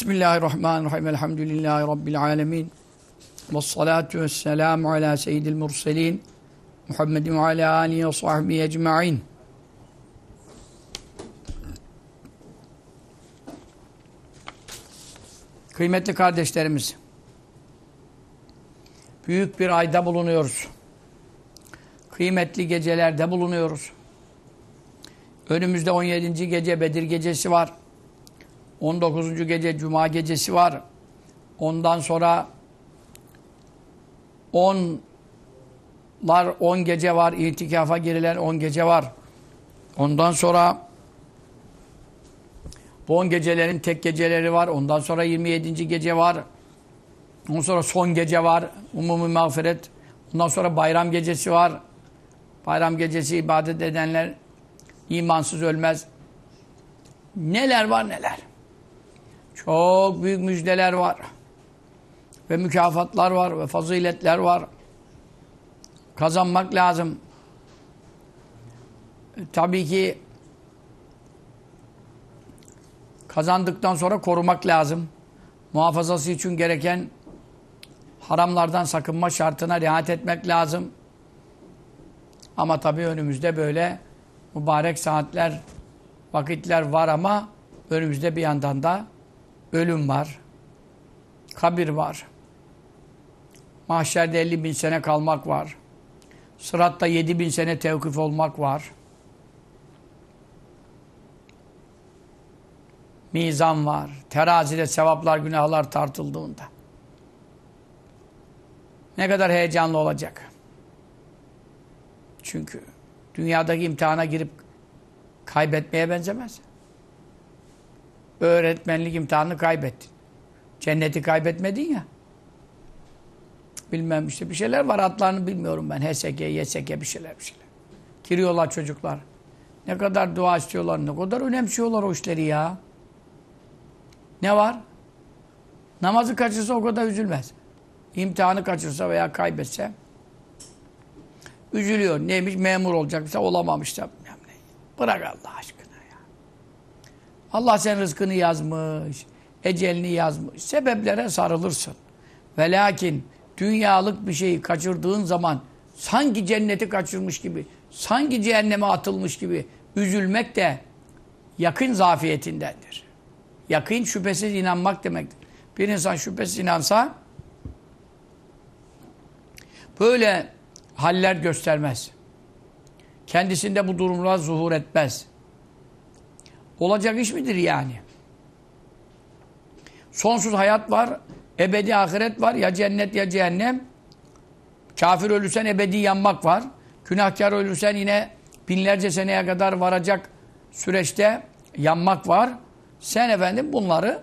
Bismillahirrahmanirrahim. Elhamdülillahi Rabbil alemin. Ve salatu ve selamu ala seyyidil murselin. Muhammedin ve ala alihi ve sahbihi ecma'in. Kıymetli kardeşlerimiz, büyük bir ayda bulunuyoruz. Kıymetli gecelerde bulunuyoruz. Önümüzde 17. gece Bedir gecesi var. 19. gece Cuma gecesi var. Ondan sonra 10'lar 10 gece var. İtikafa girilen 10 gece var. Ondan sonra bu 10 gecelerin tek geceleri var. Ondan sonra 27. gece var. Ondan sonra son gece var. Umumi mağfiret. Ondan sonra bayram gecesi var. Bayram gecesi ibadet edenler imansız ölmez. Neler var neler. Çok büyük müjdeler var. Ve mükafatlar var ve faziletler var. Kazanmak lazım. E, tabii ki kazandıktan sonra korumak lazım. Muhafazası için gereken haramlardan sakınma şartına riayet etmek lazım. Ama tabii önümüzde böyle mübarek saatler, vakitler var ama önümüzde bir yandan da ölüm var. Kabir var. Mahşerde 50 bin sene kalmak var. Sıratta 7 bin sene tevkif olmak var. Mizan var. Terazide sevaplar, günahlar tartıldığında. Ne kadar heyecanlı olacak. Çünkü dünyadaki imtihana girip kaybetmeye benzemez. Öğretmenlik imtihanını kaybettin. Cenneti kaybetmedin ya. Bilmem işte bir şeyler var adlarını bilmiyorum ben. HSG, YSG bir şeyler bir şeyler. Giriyorlar çocuklar. Ne kadar dua istiyorlar, ne kadar önemsiyorlar o işleri ya. Ne var? Namazı kaçırsa o kadar üzülmez. İmtihanı kaçırsa veya kaybetse üzülüyor. Neymiş? Memur olacaksa olamamış da. Bırak Allah aşkına. Allah sen rızkını yazmış, ecelini yazmış. Sebeplere sarılırsın. Ve lakin dünyalık bir şeyi kaçırdığın zaman sanki cenneti kaçırmış gibi, sanki cehenneme atılmış gibi üzülmek de yakın zafiyetindendir. Yakın şüphesiz inanmak demektir. Bir insan şüphesiz inansa böyle haller göstermez. Kendisinde bu durumlar zuhur etmez. Olacak iş midir yani? Sonsuz hayat var, ebedi ahiret var, ya cennet ya cehennem. Kafir ölürsen ebedi yanmak var. Günahkar ölürsen yine binlerce seneye kadar varacak süreçte yanmak var. Sen efendim bunları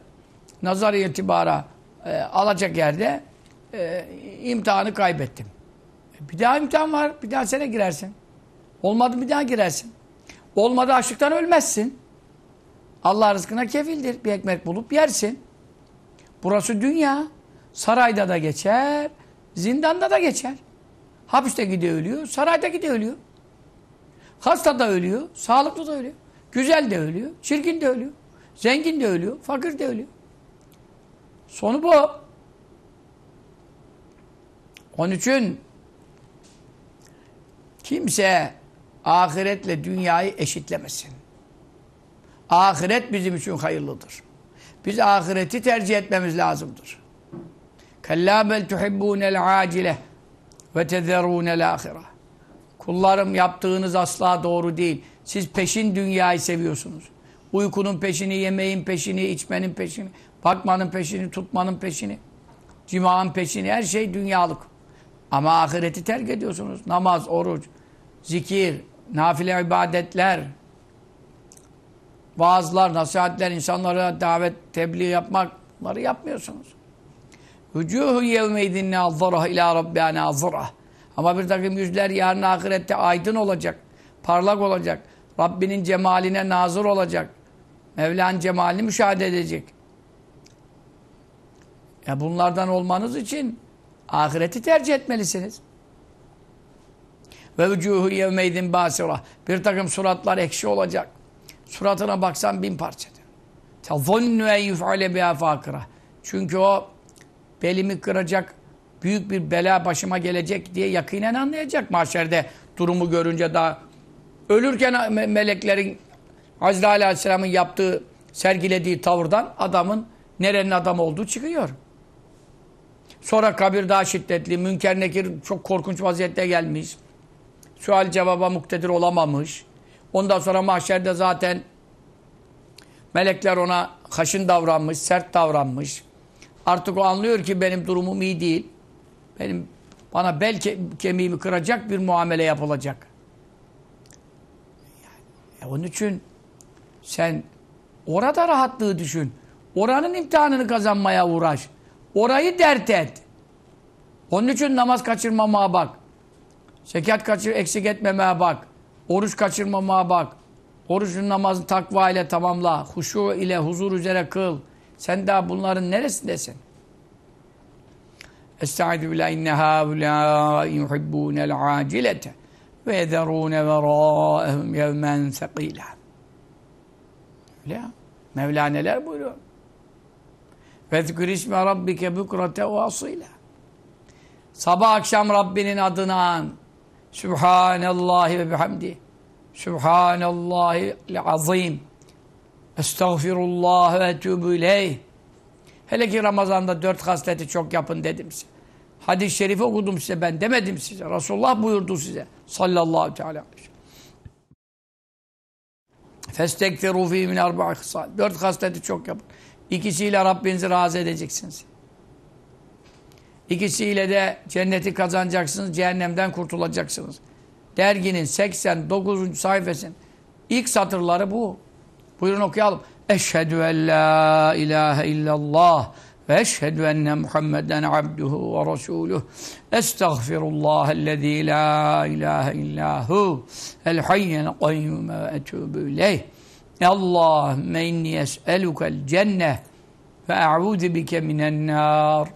nazar itibara e, alacak yerde e, imtihanı kaybettim. Bir daha imtihan var. Bir daha sene girersin. Olmadı bir daha girersin. Olmadı açlıktan ölmezsin. Allah rızkına kefildir. Bir ekmek bulup yersin. Burası dünya. Sarayda da geçer. Zindanda da geçer. Hapiste gidiyor ölüyor. Sarayda gidiyor ölüyor. Hasta da ölüyor. Sağlıklı da ölüyor. Güzel de ölüyor. Çirkin de ölüyor. Zengin de ölüyor. Fakir de ölüyor. Sonu bu. Onun için kimse ahiretle dünyayı eşitlemesin. Ahiret bizim için hayırlıdır. Biz ahireti tercih etmemiz lazımdır. Kella bel tuhibbûnel acile ve tezerûnel ahire. Kullarım yaptığınız asla doğru değil. Siz peşin dünyayı seviyorsunuz. Uykunun peşini, yemeğin peşini, içmenin peşini, bakmanın peşini, tutmanın peşini, cimağın peşini, her şey dünyalık. Ama ahireti terk ediyorsunuz. Namaz, oruç, zikir, nafile ibadetler, vaazlar, nasihatler, insanlara davet, tebliğ yapmak bunları yapmıyorsunuz. Vücuhu yevmeydin nazırah ila rabbiha nazırah. Ama bir takım yüzler yarın ahirette aydın olacak, parlak olacak. Rabbinin cemaline nazır olacak. Mevla'nın cemalini müşahede edecek. Ya bunlardan olmanız için ahireti tercih etmelisiniz. Ve vücuhu yevmeydin basira. Bir takım suratlar ekşi olacak. Suratına baksan bin parçadır. tezonnu en yuf'ale biha fakira. Çünkü o belimi kıracak büyük bir bela başıma gelecek diye yakinen anlayacak mahşerde durumu görünce daha ölürken me- meleklerin Azrail Aleyhisselam'ın yaptığı sergilediği tavırdan adamın nerenin adam olduğu çıkıyor. Sonra kabir daha şiddetli, münker nekir çok korkunç vaziyette gelmiş. Sual cevaba muktedir olamamış. Ondan sonra mahşerde zaten melekler ona haşin davranmış, sert davranmış. Artık o anlıyor ki benim durumum iyi değil. Benim bana bel ke kemiğimi kıracak bir muamele yapılacak. Yani, onun için sen orada rahatlığı düşün. Oranın imtihanını kazanmaya uğraş. Orayı dert et. Onun için namaz kaçırmamaya bak. Zekat kaçır, eksik etmemeye bak. Oruç kaçırmamaya bak. Orucun namazını takva ile tamamla. Huşu ile huzur üzere kıl. Sen daha bunların neresindesin? Estaizu billahi inne haulâi yuhibbûnel acilete ve yederûne verâehum yevmen sekîlâ. Öyle. Mevla neler buyuruyor? Ve zikr isme rabbike bukrate ve asîlâ. Sabah akşam Rabbinin adını an. Sübhanallahi ve bihamdi. Sübhanallahi azim. Estağfirullah ve etûbü ileyh. Hele ki Ramazan'da dört hasleti çok yapın dedim size. Hadis-i şerifi okudum size ben demedim size. Resulullah buyurdu size. Sallallahu teala aleyhi ve sellem. Festekfiru fî min arba'a hısal. Dört hasleti çok yapın. İkisiyle Rabbinizi razı edeceksiniz. İkisiyle de cenneti kazanacaksınız, cehennemden kurtulacaksınız. Derginin 89. sayfasının ilk satırları bu. Buyurun okuyalım. Eşhedü en la ilahe illallah ve eşhedü enne Muhammeden abduhu ve resuluh. Estağfirullahellezî la ilahe illahu el hayyel kayyume ve etûbü ileyh. Allahümme inni es'elukel cenneh ve e'udhu bike minen nar.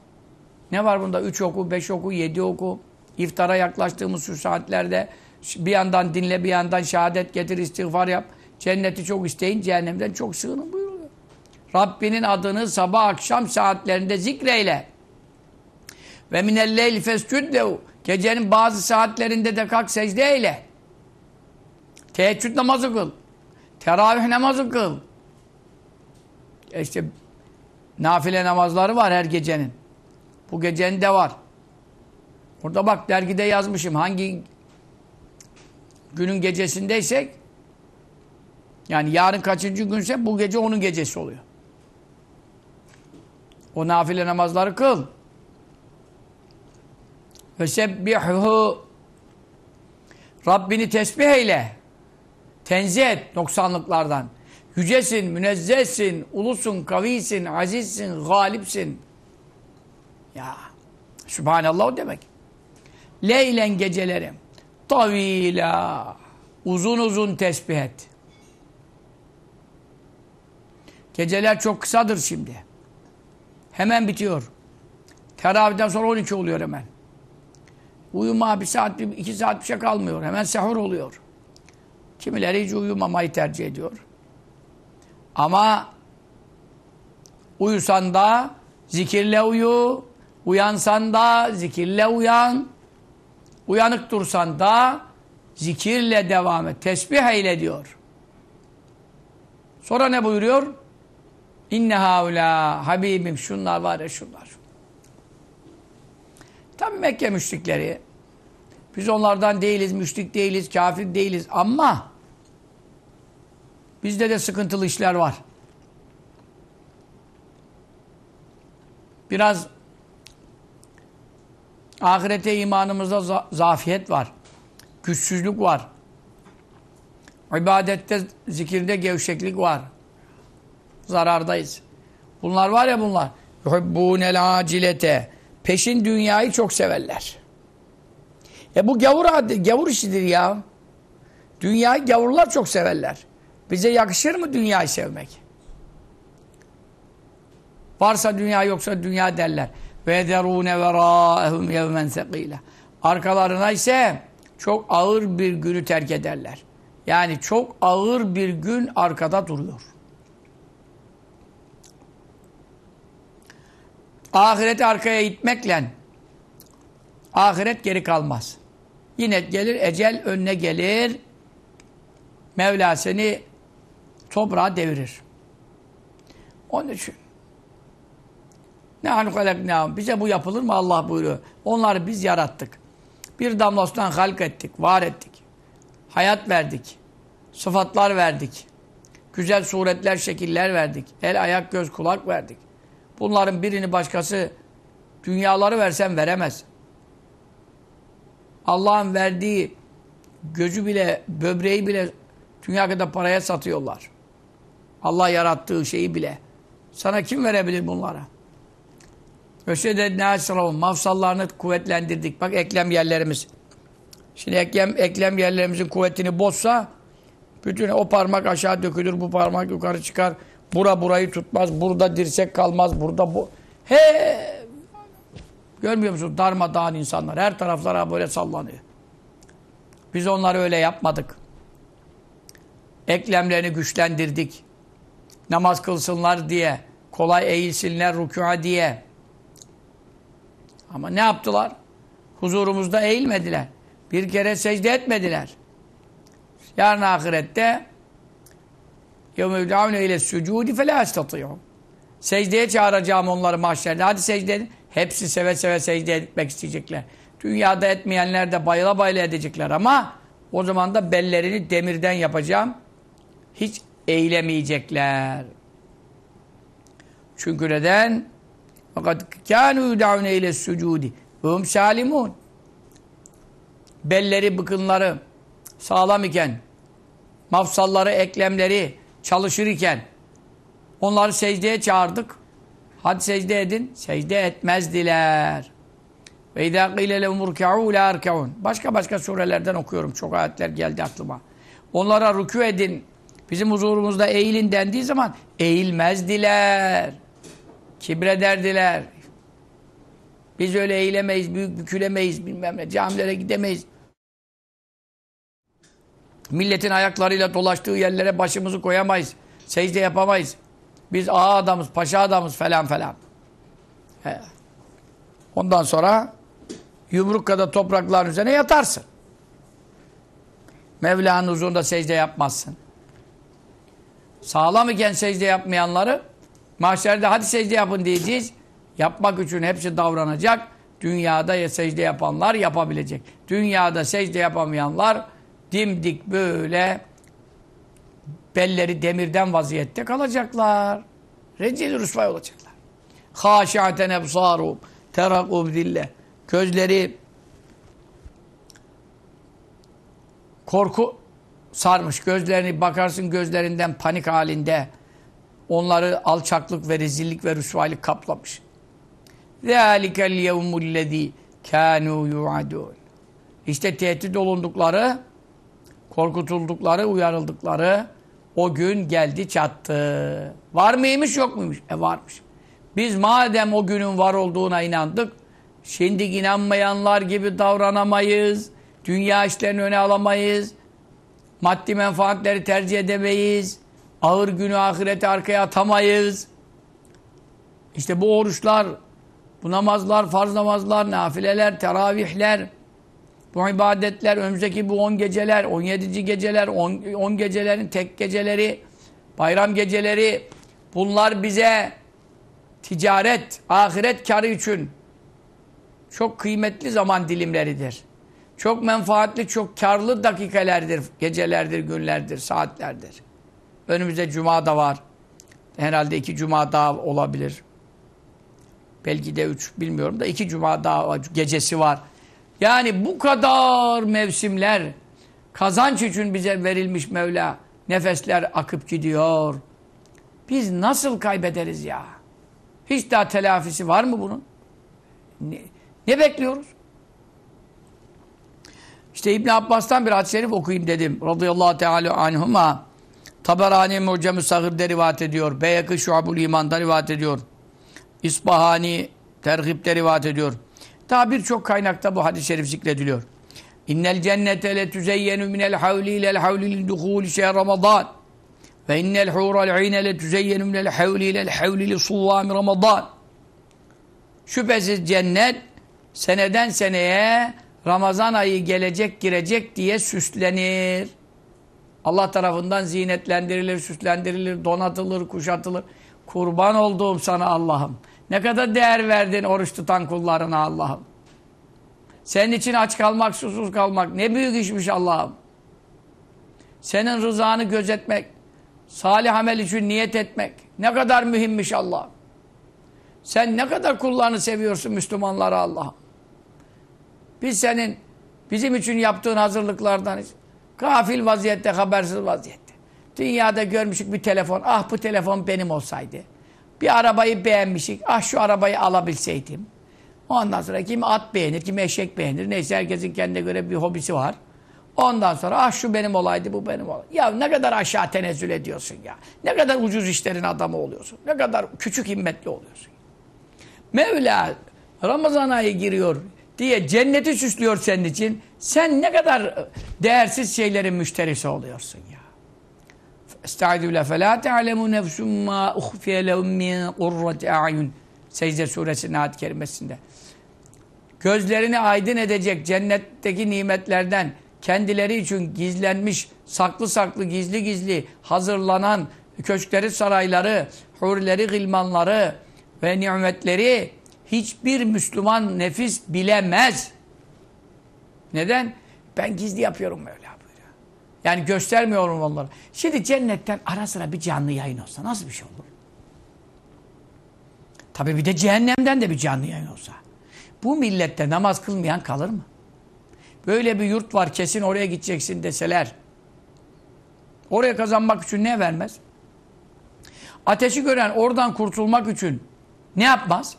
Ne var bunda? Üç oku, beş oku, yedi oku. İftara yaklaştığımız şu saatlerde bir yandan dinle, bir yandan şehadet getir, istiğfar yap. Cenneti çok isteyin, cehennemden çok sığının buyuruyor. Rabbinin adını sabah akşam saatlerinde zikreyle. Ve minelleyl fescüdlehu. Gecenin bazı saatlerinde de kalk secde eyle. Teheccüd namazı kıl. Teravih namazı kıl. E işte nafile namazları var her gecenin. Bu gecenin de var. Orada bak dergide yazmışım hangi günün gecesindeysek yani yarın kaçıncı günse bu gece onun gecesi oluyor. O nafile namazları kıl. Ve sebbihu Rabbini tesbih eyle. Tenzih et noksanlıklardan. Yücesin, münezzehsin, ulusun, kavisin, azizsin, galipsin. Ya Sübhanallah demek. Leylen gecelerim. Tavila. Uzun uzun tesbih et. Geceler çok kısadır şimdi. Hemen bitiyor. Teravihden sonra 12 oluyor hemen. Uyuma bir saat, bir, iki saat bir şey kalmıyor. Hemen sahur oluyor. Kimileri hiç uyumamayı tercih ediyor. Ama uyusan da zikirle uyu, uyansan da zikirle uyan, uyanık dursan da zikirle devam et. Tesbih eyle diyor. Sonra ne buyuruyor? İnne haula Habibim şunlar var ya şunlar. Tabi Mekke müşrikleri. Biz onlardan değiliz, müşrik değiliz, kafir değiliz ama bizde de sıkıntılı işler var. Biraz ahirete imanımızda za zafiyet var. Güçsüzlük var. İbadette, zikirde gevşeklik var. Zarardayız. Bunlar var ya bunlar. Yuhibbûnel acilete. Peşin dünyayı çok severler. E bu gavur, gavur işidir ya. Dünyayı gavurlar çok severler. Bize yakışır mı dünyayı sevmek? Varsa dünya yoksa dünya derler. Ve yederûne verâehum yevmen sekîle. Arkalarına ise çok ağır bir günü terk ederler. Yani çok ağır bir gün arkada duruyor. Ahireti arkaya itmekle ahiret geri kalmaz. Yine gelir ecel önüne gelir. Mevla seni toprağa devirir. Onun için ne halkaleknâhum. Bize bu yapılır mı? Allah buyuruyor. Onları biz yarattık. Bir damla sudan halk ettik, var ettik. Hayat verdik. Sıfatlar verdik. Güzel suretler, şekiller verdik. El, ayak, göz, kulak verdik. Bunların birini başkası dünyaları versen veremez. Allah'ın verdiği gözü bile, böbreği bile dünya kadar paraya satıyorlar. Allah yarattığı şeyi bile. Sana kim verebilir bunlara? Öşededne esrahum. Mafsallarını kuvvetlendirdik. Bak eklem yerlerimiz. Şimdi eklem, eklem yerlerimizin kuvvetini bozsa bütün o parmak aşağı dökülür, bu parmak yukarı çıkar. Bura burayı tutmaz, burada dirsek kalmaz, burada bu. He! Görmüyor musun? Darmadağın insanlar. Her taraflara böyle sallanıyor. Biz onları öyle yapmadık. Eklemlerini güçlendirdik. Namaz kılsınlar diye. Kolay eğilsinler rükûa diye. Ama ne yaptılar? Huzurumuzda eğilmediler. Bir kere secde etmediler. Yarın ahirette يَوْمَ يُدْعَوْنَ اِلَى السُّجُودِ فَلَا اَسْتَطِيُّ Secdeye çağıracağım onları mahşerde. Hadi secde edin. Hepsi seve seve secde etmek isteyecekler. Dünyada etmeyenler de bayıla bayıla edecekler ama o zaman da bellerini demirden yapacağım. Hiç eğilemeyecekler. Çünkü neden? Fakat kânû yudavne ile sucudi. Hum salimun. Belleri, bıkınları sağlam iken, mafsalları, eklemleri çalışır iken onları secdeye çağırdık. Hadi secde edin. Secde etmezdiler. Ve izâ qîle lehum urka'û lâ erkeûn. Başka başka surelerden okuyorum. Çok ayetler geldi aklıma. Onlara rükû edin. Bizim huzurumuzda eğilin dendiği zaman eğilmezdiler. Kibrederdiler. Biz öyle eğilemeyiz, büyük bükülemeyiz, bilmem ne. Camilere gidemeyiz. Milletin ayaklarıyla dolaştığı yerlere başımızı koyamayız. Secde yapamayız. Biz ağa adamız, paşa adamız falan falan. He. Ondan sonra yumruk kadar toprakların üzerine yatarsın. Mevla'nın huzurunda secde yapmazsın. Sağlam iken secde yapmayanları mahşerde hadi secde yapın diyeceğiz. Yapmak için hepsi davranacak. Dünyada ya secde yapanlar yapabilecek. Dünyada secde yapamayanlar dimdik böyle belleri demirden vaziyette kalacaklar. Recil rüsvay olacaklar. Haşiaten ebsarum terakub dille. Gözleri korku sarmış. Gözlerini bakarsın gözlerinden panik halinde. Onları alçaklık ve rezillik ve rüsvaylık kaplamış. ذَٰلِكَ الْيَوْمُ الَّذ۪ي كَانُوا يُعَدُونَ İşte tehdit olundukları, korkutuldukları, uyarıldıkları o gün geldi çattı. Var mıymış yok muymuş? E varmış. Biz madem o günün var olduğuna inandık, şimdi inanmayanlar gibi davranamayız. Dünya işlerini öne alamayız. Maddi menfaatleri tercih edemeyiz. Ağır günü ahireti arkaya atamayız. İşte bu oruçlar, bu namazlar, farz namazlar, nafileler, teravihler, bu ibadetler, önümüzdeki bu 10 geceler, 17. geceler, 10 gecelerin tek geceleri, bayram geceleri, bunlar bize ticaret, ahiret karı için çok kıymetli zaman dilimleridir. Çok menfaatli, çok karlı dakikalardır, gecelerdir, günlerdir, saatlerdir. Önümüzde cuma da var. Herhalde iki cuma daha olabilir. Belki de üç, bilmiyorum da iki cuma daha gecesi var. Yani bu kadar mevsimler kazanç için bize verilmiş Mevla. Nefesler akıp gidiyor. Biz nasıl kaybederiz ya? Hiç daha telafisi var mı bunun? Ne, ne bekliyoruz? İşte İbn Abbas'tan bir hadis-i şerif okuyayım dedim. Radıyallahu teala anhuma. Taberani Mucem-i Sagir'de rivayet ediyor. Beyekı Şuabul İman'da rivayet ediyor. İsbahani Terhib'de rivayet ediyor. Daha birçok kaynakta bu hadis-i şerif zikrediliyor. İnnel cennete le tüzeyyenu minel havli ilel havli lil duhuli şehr Ramazan. Ve innel hural ine le tüzeyyenu minel havli ilel havli li suvvami Ramazan. Şüphesiz cennet seneden seneye Ramazan ayı gelecek girecek diye süslenir. Allah tarafından zinetlendirilir, süslendirilir, donatılır, kuşatılır. Kurban olduğum sana Allah'ım. Ne kadar değer verdin oruç tutan kullarına Allah'ım. Senin için aç kalmak, susuz kalmak ne büyük işmiş Allah'ım. Senin rızanı gözetmek, salih amel için niyet etmek ne kadar mühimmiş Allah'ım. Sen ne kadar kullarını seviyorsun Müslümanlara Allah'ım. Biz senin bizim için yaptığın hazırlıklardan gafil vaziyette, habersiz vaziyette. Dünyada görmüşük bir telefon. Ah bu telefon benim olsaydı. Bir arabayı beğenmişik. Ah şu arabayı alabilseydim. Ondan sonra kim at beğenir, kim eşek beğenir. Neyse herkesin kendine göre bir hobisi var. Ondan sonra ah şu benim olaydı, bu benim olaydı. Ya ne kadar aşağı tenezzül ediyorsun ya. Ne kadar ucuz işlerin adamı oluyorsun. Ne kadar küçük himmetli oluyorsun. Mevla Ramazan ayı giriyor diye cenneti süslüyor senin için. Sen ne kadar değersiz şeylerin müşterisi oluyorsun ya. Estaizu bile felâ te'alemu nefsum mâ uhfiye lehum min kurrati a'yun. Secde suresinin ayet kerimesinde. Gözlerini aydın edecek cennetteki nimetlerden kendileri için gizlenmiş, saklı saklı, gizli gizli hazırlanan köşkleri, sarayları, hurileri, gılmanları ve nimetleri hiçbir Müslüman nefis bilemez. Neden? Ben gizli yapıyorum Mevla buyuruyor. Yani göstermiyorum onları. Şimdi cennetten ara sıra bir canlı yayın olsa nasıl bir şey olur? Tabi bir de cehennemden de bir canlı yayın olsa. Bu millette namaz kılmayan kalır mı? Böyle bir yurt var kesin oraya gideceksin deseler. Oraya kazanmak için ne vermez? Ateşi gören oradan kurtulmak için ne yapmaz?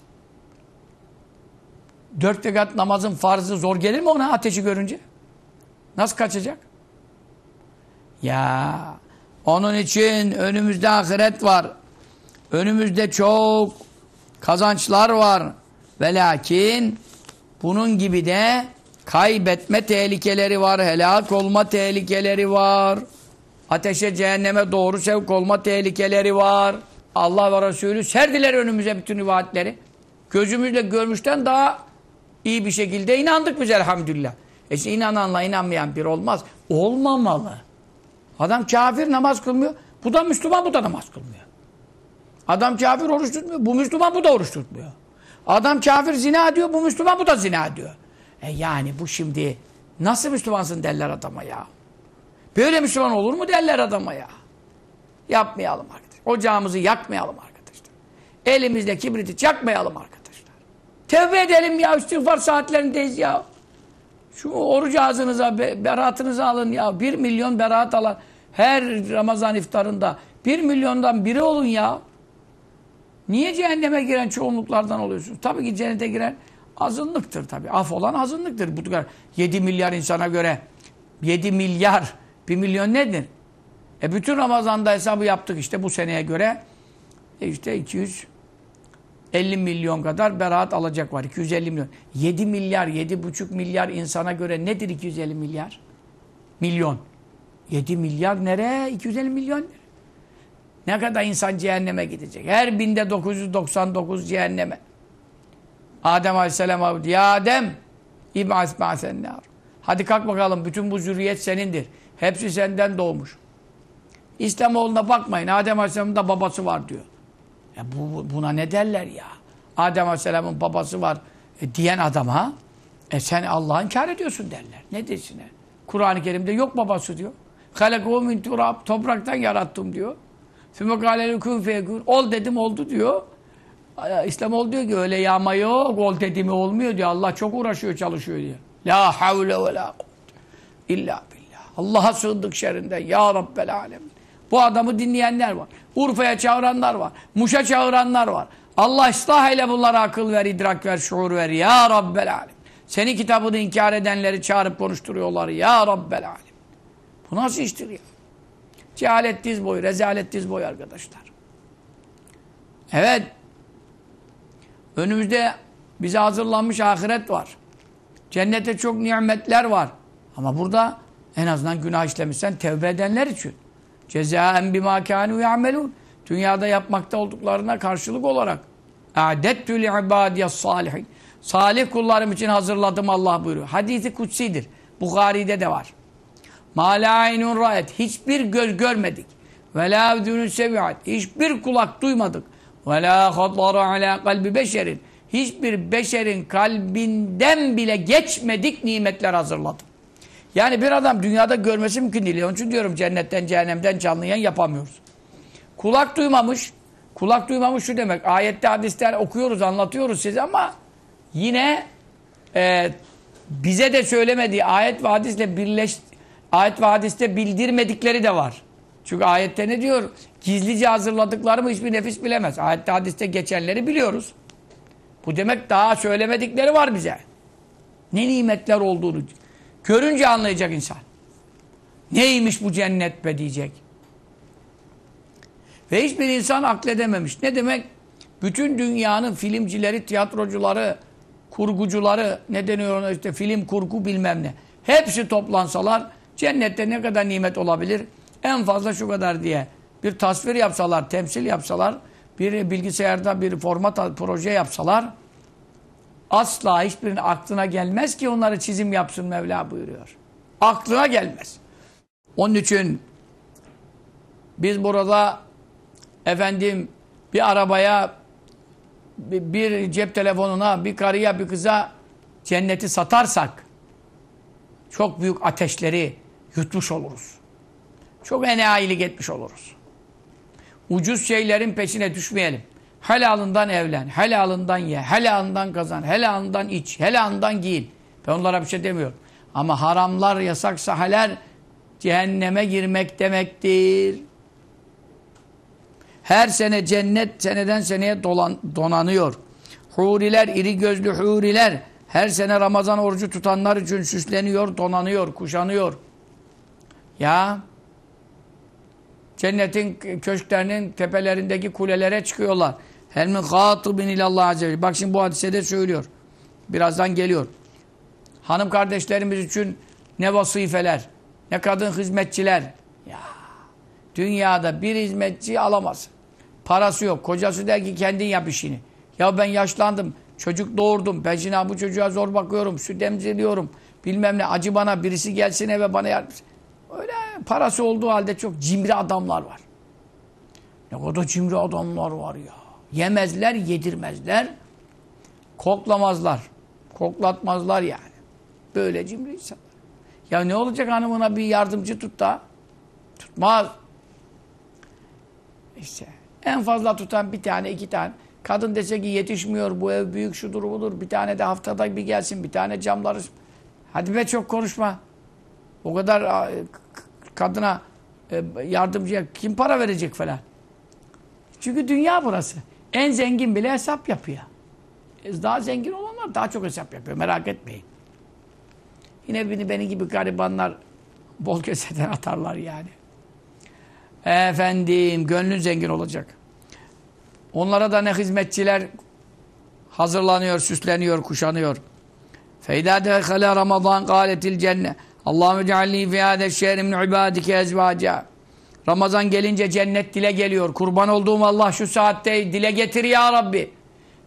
Dört rekat namazın farzı zor gelir mi ona ateşi görünce? Nasıl kaçacak? Ya onun için önümüzde ahiret var. Önümüzde çok kazançlar var. Ve lakin bunun gibi de kaybetme tehlikeleri var. Helak olma tehlikeleri var. Ateşe cehenneme doğru sevk olma tehlikeleri var. Allah ve Resulü serdiler önümüze bütün rivayetleri. Gözümüzle görmüşten daha iyi bir şekilde inandık biz elhamdülillah. E inananla inanmayan bir olmaz. Olmamalı. Adam kafir namaz kılmıyor. Bu da Müslüman bu da namaz kılmıyor. Adam kafir oruç tutmuyor. Bu Müslüman bu da oruç tutmuyor. Adam kafir zina diyor. Bu Müslüman bu da zina diyor. E yani bu şimdi nasıl Müslümansın derler adama ya. Böyle Müslüman olur mu derler adama ya. Yapmayalım arkadaşlar. Ocağımızı yakmayalım arkadaşlar. Elimizde kibriti yakmayalım arkadaşlar. Tevbe edelim ya istiğfar saatlerindeyiz ya. Şu oruç ağzınıza, beratınızı alın ya. Bir milyon beraat alan her Ramazan iftarında bir milyondan biri olun ya. Niye cehenneme giren çoğunluklardan oluyorsunuz? Tabii ki cennete giren azınlıktır tabii. Af olan azınlıktır. Bu kadar 7 milyar insana göre 7 milyar 1 milyon nedir? E bütün Ramazan'da hesabı yaptık işte bu seneye göre e işte 250 milyon kadar beraat alacak var. 250 milyon. 7 milyar, 7,5 milyar insana göre nedir 250 milyar? Milyon. 7 milyar nereye? 250 milyon ne kadar insan cehenneme gidecek? Her binde 999 cehenneme. Adem Aleyhisselam abi ya Adem İb'as ba'sen nar. Hadi kalk bakalım bütün bu zürriyet senindir. Hepsi senden doğmuş. İslamoğlu'na bakmayın. Adem Aleyhisselam'ın da babası var diyor. Ya bu, buna ne derler ya? Adem Aleyhisselam'ın babası var e, diyen adama e sen Allah'ı inkar ediyorsun derler. Ne desine? Kur'an-ı Kerim'de yok babası diyor. Halekû min turab. Topraktan yarattım diyor. Kûn feyekûn. Ol dedim oldu diyor. İslam ol diyor ki öyle yağma yok. Ol dedim olmuyor diyor. Allah çok uğraşıyor çalışıyor diyor. La havle ve la illa billah. Allah'a sığındık şerrinden. Ya Rabbel alemin. Bu adamı dinleyenler var. Urfa'ya çağıranlar var. Muş'a çağıranlar var. Allah ıslah eyle bunlara akıl ver, idrak ver, şuur ver. Ya Rabbel alem. Senin kitabını inkar edenleri çağırıp konuşturuyorlar. Ya Rabbel alem. Bu nasıl iştir ya? Cehalet diz boyu, rezalet diz boyu arkadaşlar. Evet. Önümüzde bize hazırlanmış ahiret var. Cennette çok nimetler var. Ama burada en azından günah işlemişsen tevbe edenler için. Cezaen bima kânû ya'melûn. Dünyada yapmakta olduklarına karşılık olarak. A'dettü li'ibâdiyes salihin. Salih kullarım için hazırladım Allah buyuruyor. Hadisi kutsidir. Bukhari'de de var. Mâ lâinun râet. Hiçbir göz görmedik. Ve lâ evdûnün. Hiçbir kulak duymadık. Ve lâ khatlara alâ kalbi beşerin. Hiçbir beşerin kalbinden bile geçmedik nimetler hazırladım. Yani bir adam dünyada görmesi mümkün değil. Onun için diyorum cennetten cehennemden canlı yayın yapamıyoruz. Kulak duymamış. Kulak duymamış şu demek. Ayette hadisler okuyoruz anlatıyoruz size ama yine e, bize de söylemediği ayet ve hadisle birleş ayet ve hadiste bildirmedikleri de var. Çünkü ayette ne diyor? Gizlice hazırladıklarımı hiçbir nefis bilemez. Ayette hadiste geçenleri biliyoruz. Bu demek daha söylemedikleri var bize. Ne nimetler olduğunu görünce anlayacak insan. Neymiş bu cennet be diyecek. Ve hiçbir insan akledememiş. Ne demek? Bütün dünyanın filmcileri, tiyatrocuları, kurgucuları, ne deniyor ona işte film kurgu bilmem ne. Hepsi toplansalar cennette ne kadar nimet olabilir? En fazla şu kadar diye bir tasvir yapsalar, temsil yapsalar, bir bilgisayarda bir format proje yapsalar asla hiçbirinin aklına gelmez ki onları çizim yapsın Mevla buyuruyor. Aklına gelmez. Onun için biz burada efendim bir arabaya bir cep telefonuna, bir karıya, bir kıza cenneti satarsak çok büyük ateşleri yutmuş oluruz. Çok enayilik etmiş oluruz. Ucuz şeylerin peşine düşmeyelim. Helalından evlen, helalından ye, helalından kazan, helalından iç, helalından giyin. Ben onlara bir şey demiyorum. Ama haramlar, yasaksa halal cehenneme girmek demektir. Her sene cennet seneden seneye dolan, donanıyor. Huriler, iri gözlü huriler her sene Ramazan orucu tutanlar için süsleniyor, donanıyor, kuşanıyor. Ya cennetin köşklerinin tepelerindeki kulelere çıkıyorlar. Hel min hatibin ilallah azze ve Bak şimdi bu hadisede söylüyor. Birazdan geliyor. Hanım kardeşlerimiz için ne vasifeler, ne kadın hizmetçiler. Ya dünyada bir hizmetçi alamaz. Parası yok. Kocası der ki kendin yap işini. Ya ben yaşlandım. Çocuk doğurdum. Ben şimdi bu çocuğa zor bakıyorum. Süt emziriyorum. Bilmem ne. Acı bana. Birisi gelsin eve bana yardım. Öyle parası olduğu halde çok cimri adamlar var. Ne kadar cimri adamlar var ya. Yemezler, yedirmezler. Koklamazlar. Koklatmazlar yani. Böyle cimri insanlar. Ya ne olacak hanımına bir yardımcı tut da? Tutmaz. İşte en fazla tutan bir tane, iki tane. Kadın dese ki yetişmiyor, bu ev büyük, şudur budur. Bir tane de haftada bir gelsin, bir tane camları... Hadi be çok konuşma. O kadar kadına e, yardımcıya kim para verecek falan. Çünkü dünya burası. En zengin bile hesap yapıyor. E, daha zengin olanlar daha çok hesap yapıyor. Merak etmeyin. Yine beni, beni gibi garibanlar bol keseden atarlar yani. Efendim gönlün zengin olacak. Onlara da ne hizmetçiler hazırlanıyor, süsleniyor, kuşanıyor. Feyda dehale Ramazan kâletil cenne. Allahümme cealni fi hâde şehri min ibâdike. Ramazan gelince cennet dile geliyor. Kurban olduğum Allah şu saatte dile getir ya Rabbi.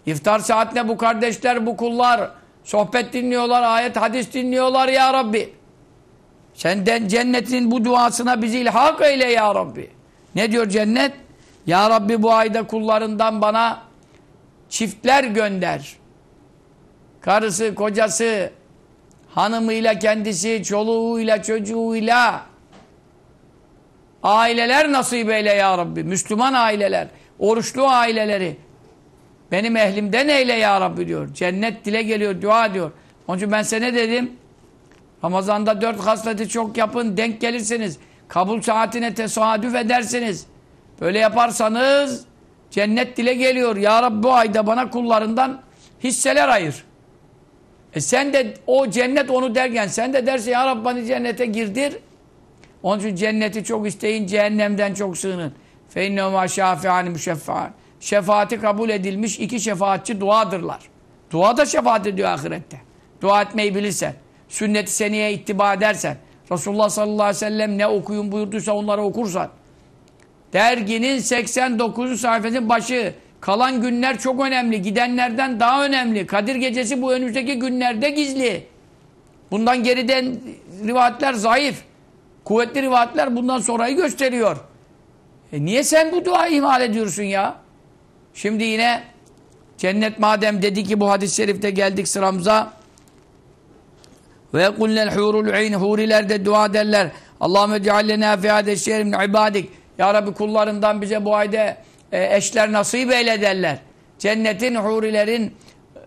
İftar saatine bu kardeşler, bu kullar sohbet dinliyorlar, ayet, hadis dinliyorlar ya Rabbi. Senden cennetin bu duasına bizi ilhak eyle ya Rabbi. Ne diyor cennet? Ya Rabbi bu ayda kullarından bana çiftler gönder. Karısı, kocası, hanımıyla kendisi, çoluğuyla, çocuğuyla aileler nasip eyle ya Rabbi. Müslüman aileler, oruçlu aileleri benim ehlimden eyle ya Rabbi diyor. Cennet dile geliyor, dua diyor. Onun için ben size ne dedim? Ramazanda dört hasleti çok yapın, denk gelirsiniz. Kabul saatine tesadüf edersiniz. Böyle yaparsanız cennet dile geliyor. Ya Rabbi bu ayda bana kullarından hisseler ayır. E sen de o cennet onu derken sen de dersin ya Rabbi beni cennete girdir. Onun için cenneti çok isteyin, cehennemden çok sığının. İnnehuma şafi'ani müşeffa'an. Şefaati kabul edilmiş iki şefaatçi duadırlar. Dua da şefaat ediyor ahirette. Dua etmeyi bilirsen, sünnet-i seniye ittiba edersen, Resulullah sallallahu aleyhi ve sellem ne okuyun buyurduysa onları okursan, derginin 89. sayfasının başı, Kalan günler çok önemli. Gidenlerden daha önemli. Kadir gecesi bu önümüzdeki günlerde gizli. Bundan geriden rivayetler zayıf. Kuvvetli rivayetler bundan sonrayı gösteriyor. E niye sen bu duayı ihmal ediyorsun ya? Şimdi yine cennet madem dedi ki bu hadis-i şerifte geldik sıramıza ve kullel hurul ayn huriler de dua derler. Allahumme ceallena fi hades şehri min ibadik. Ya Rabbi kullarından bize bu ayda e, eşler nasip eyle derler. Cennetin hurilerin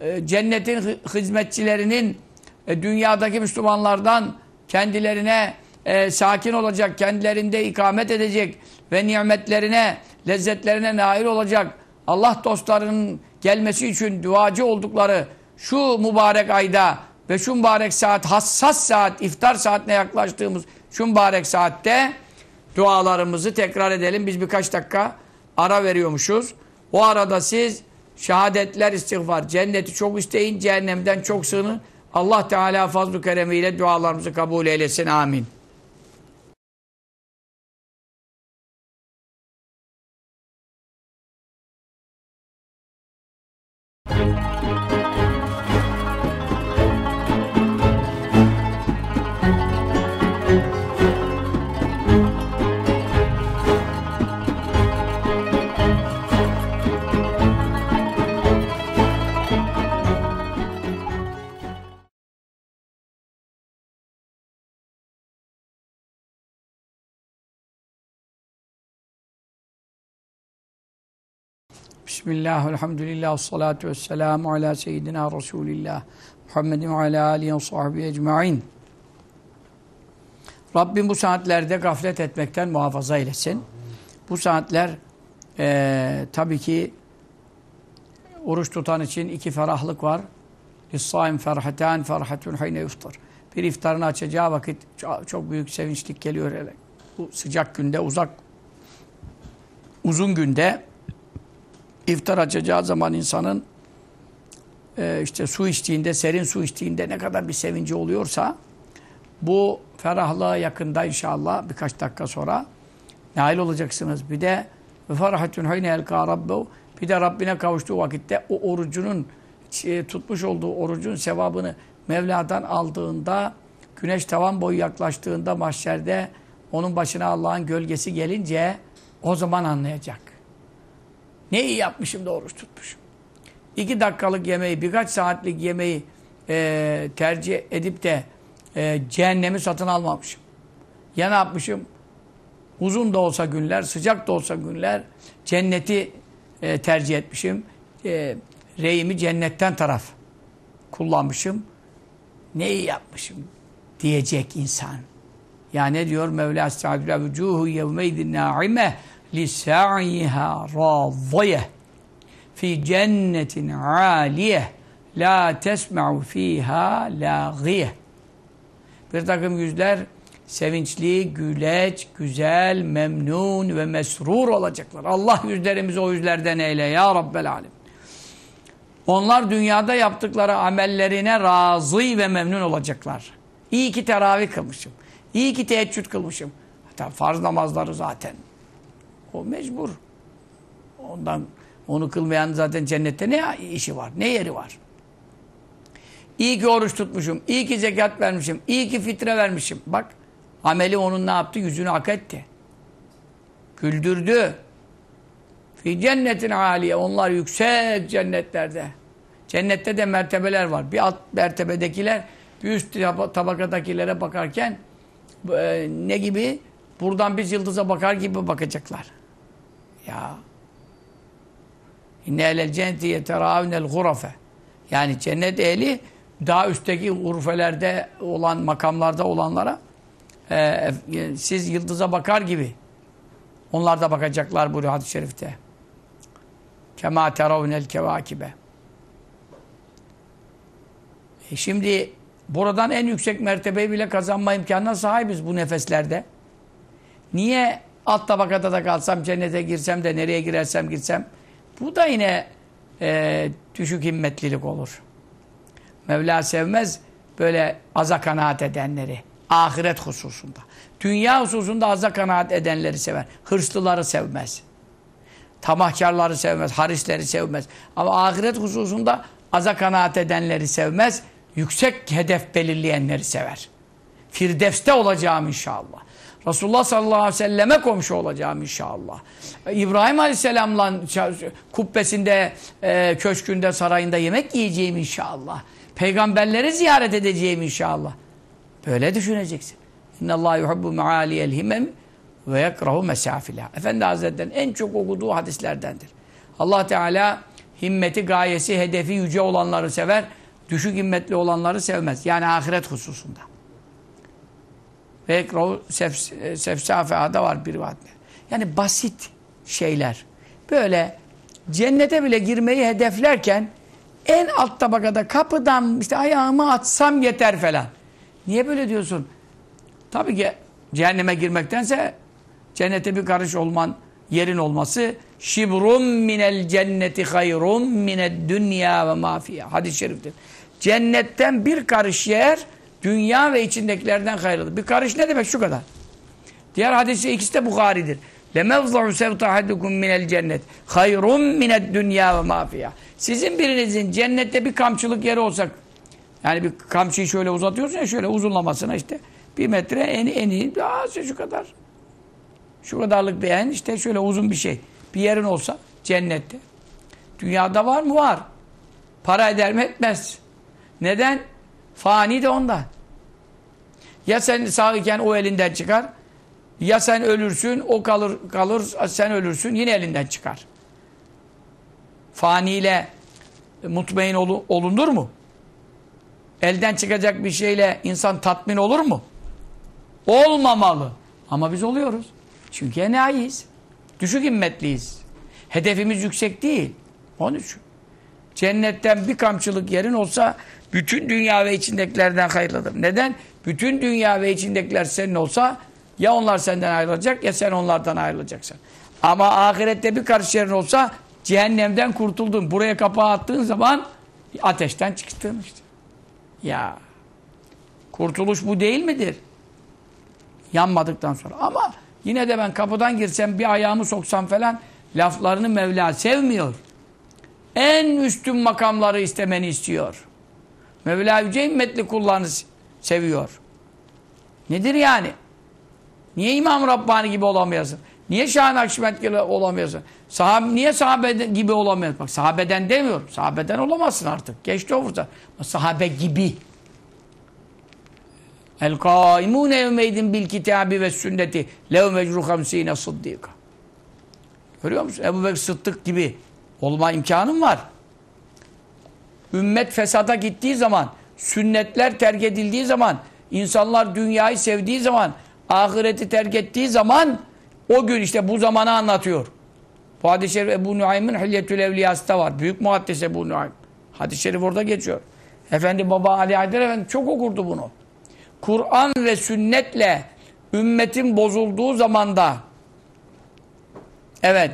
e, cennetin hizmetçilerinin e, dünyadaki Müslümanlardan kendilerine e, sakin olacak, kendilerinde ikamet edecek ve nimetlerine, lezzetlerine nail olacak. Allah dostlarının gelmesi için duacı oldukları şu mübarek ayda ve şu mübarek saat, hassas saat, iftar saatine yaklaştığımız şu mübarek saatte dualarımızı tekrar edelim. Biz birkaç dakika ara veriyormuşuz. O arada siz şehadetler istiğfar, cenneti çok isteyin, cehennemden çok sığının. Allah Teala fazl-ı keremiyle dualarımızı kabul eylesin. Amin. Bismillah, elhamdülillah, salatu vesselamu ala seyyidina Resulillah, Muhammedin ve ala alihi ve sahbihi ecma'in. Rabbim bu saatlerde gaflet etmekten muhafaza eylesin. Bu saatler e, tabii ki oruç tutan için iki ferahlık var. Lissâim ferheten ferhatun hayne iftar. Bir iftarını açacağı vakit çok büyük sevinçlik geliyor. Bu sıcak günde, uzak uzun günde iftar açacağı zaman insanın e, işte su içtiğinde, serin su içtiğinde ne kadar bir sevinci oluyorsa bu ferahlığa yakında inşallah birkaç dakika sonra nail olacaksınız. Bir de ferahatun hayne elka rabbehu bir de Rabbine kavuştuğu vakitte o orucunun e, tutmuş olduğu orucun sevabını Mevla'dan aldığında güneş tavan boyu yaklaştığında mahşerde onun başına Allah'ın gölgesi gelince o zaman anlayacak. Ne iyi yapmışım da oruç tutmuşum. İki dakikalık yemeği, birkaç saatlik yemeği e, tercih edip de e, cehennemi satın almamışım. Ya ne yapmışım? Uzun da olsa günler, sıcak da olsa günler cenneti e, tercih etmişim. E, reyimi cennetten taraf kullanmışım. Ne iyi yapmışım diyecek insan. Ya ne diyor Mevla Estağfirullah vücuhu yevmeydin na'ime لِسَعِيهَا رَاضَيَةٌ fi cennetin aliye la tesma'u fiha lâgiye bir takım yüzler sevinçli, güleç, güzel, memnun ve mesrur olacaklar. Allah yüzlerimizi o yüzlerden eyle ya Rabbel Alem. Onlar dünyada yaptıkları amellerine razı ve memnun olacaklar. İyi ki teravih kılmışım. İyi ki teheccüd kılmışım. Hatta farz namazları zaten o mecbur. Ondan onu kılmayan zaten cennette ne işi var? Ne yeri var? İyi ki oruç tutmuşum. iyi ki zekat vermişim. iyi ki fitre vermişim. Bak ameli onun ne yaptı? Yüzünü hak etti. Güldürdü. Fi cennetin aliye. Onlar yüksek cennetlerde. Cennette de mertebeler var. Bir alt mertebedekiler bir üst tabakadakilere bakarken e, ne gibi? Buradan biz yıldıza bakar gibi bakacaklar. Ya. İnne ehlel cenneti yeteravnel gurafe. Yani cennet ehli daha üstteki gurfelerde olan makamlarda olanlara e, siz yıldıza bakar gibi onlar da bakacaklar bu hadis-i şerifte. Kema teravnel kevakibe. E şimdi buradan en yüksek mertebeyi bile kazanma imkanına sahibiz bu nefeslerde. Niye alt tabakada da kalsam, cennete girsem de nereye girersem girsem bu da yine e, düşük himmetlilik olur. Mevla sevmez böyle aza kanaat edenleri. Ahiret hususunda. Dünya hususunda aza kanaat edenleri sever. Hırslıları sevmez. Tamahkarları sevmez, harisleri sevmez. Ama ahiret hususunda aza kanaat edenleri sevmez. Yüksek hedef belirleyenleri sever. Firdevs'te olacağım inşallah. Resulullah sallallahu aleyhi ve selleme komşu olacağım inşallah. İbrahim aleyhisselamla kubbesinde, e, köşkünde, sarayında yemek yiyeceğim inşallah. Peygamberleri ziyaret edeceğim inşallah. Böyle düşüneceksin. İnna Allah yuhibbu mealiyel himem ve yekrahu mesafila. Efendi Hazretleri'nin en çok okuduğu hadislerdendir. Allah Teala himmeti, gayesi, hedefi yüce olanları sever, düşük himmetli olanları sevmez. Yani ahiret hususunda. Ve yekrahu sefsafeada var bir vaatler. Yani basit şeyler. Böyle cennete bile girmeyi hedeflerken en alt tabakada kapıdan işte ayağımı atsam yeter falan. Niye böyle diyorsun? Tabii ki cehenneme girmektense cennete bir karış olman, yerin olması şibrum minel cenneti hayrun mined dünya ve mafiyya. Hadis-i şeriftir. Cennetten bir karış yer dünya ve içindekilerden hayırlıdır. Bir karış ne demek? Şu kadar. Diğer hadisi ikisi de Bukhari'dir. لَمَفْضَعُ سَوْتَ حَدُّكُمْ minel cennet hayrun mined dünya ve mafiyya. Sizin birinizin cennette bir kamçılık yeri olsak yani bir kamçıyı şöyle uzatıyorsun ya şöyle uzunlamasına işte bir metre eni eni daha şu kadar şu kadarlık bir en işte şöyle uzun bir şey. Bir yerin olsa cennette. Dünyada var mı? Var. Para eder mi? Etmez. Neden? Fani de onda. Ya sen sağ iken o elinden çıkar. Ya sen ölürsün, o kalır, kalır, sen ölürsün, yine elinden çıkar. Faniyle mutmain ol, olunur mu? Elden çıkacak bir şeyle insan tatmin olur mu? Olmamalı. Ama biz oluyoruz. Çünkü enayiyiz. Düşük himmetliyiz. Hedefimiz yüksek değil. Onun için. Cennetten bir kamçılık yerin olsa bütün dünya ve içindekilerden hayırlıdır. Neden? Bütün dünya ve içindekiler senin olsa ya onlar senden ayrılacak ya sen onlardan ayrılacaksın. Ama ahirette bir karış yerin olsa cehennemden kurtuldun. Buraya kapağı attığın zaman ateşten çıktın işte. Ya kurtuluş bu değil midir? Yanmadıktan sonra. Ama yine de ben kapıdan girsem bir ayağımı soksam falan laflarını Mevla sevmiyor. En üstün makamları istemeni istiyor. Mevla Yüce himmetli kullarını seviyor. Nedir yani? Niye İmam Rabbani gibi olamıyorsun? Niye Şah-ı Nakşibend gibi olamıyorsun? Sahab niye sahabe gibi olamıyorsun? Bak sahabeden demiyorum. Sahabeden olamazsın artık. Geçti o fırsat. Sahabe gibi. El kaimune yevmeydin bil kitabi ve sünneti lev mecru hamsine sıddika. Görüyor musun? Ebu Bekir Sıddık gibi olma imkanım var. Ümmet fesada gittiği zaman, sünnetler terk edildiği zaman, insanlar dünyayı sevdiği zaman, ahireti terk ettiği zaman o gün işte bu zamanı anlatıyor. Bu hadis-i şerif Ebu Nuaym'ın Hilyetül Evliyas'ta var. Büyük muhaddis Ebu Nuaym. Hadis-i şerif orada geçiyor. Efendi Baba Ali Haydar Efendi çok okurdu bunu. Kur'an ve sünnetle ümmetin bozulduğu zamanda evet